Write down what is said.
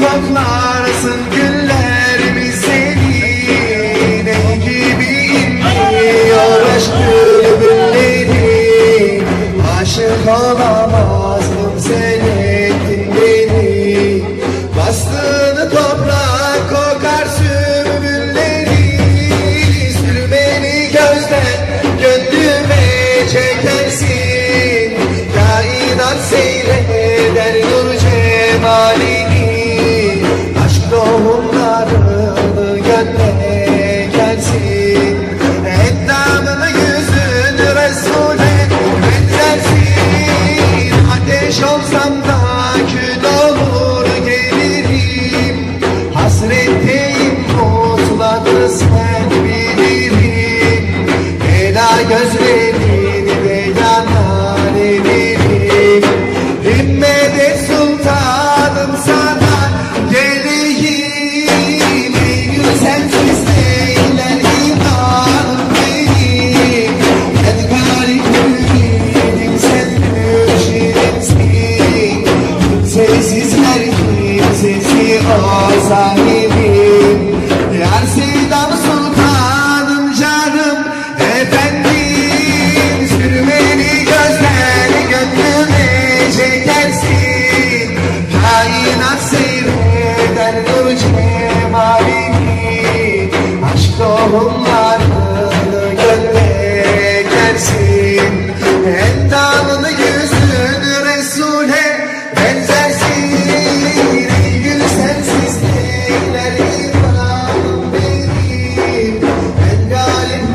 koklarsın güllerimi seni Ne gibi inliyor aşk bülbülleri Aşık olamazdım sen ettin beni Bastığını toprak gözden gönlüme çekersin. Kainat seyreder nur cemalini Himmet sultanım sana? Geleyim Ey gül sensiz neyler imanım benim. Ben garip müridim sen mürşidimsin Kimsesizler kimsesi o sahibim tohumlarını gönle gelsin. Endamını yüzünü Resul'e benzersin. Ey gül sensiz neyler imanım benim. Ben galim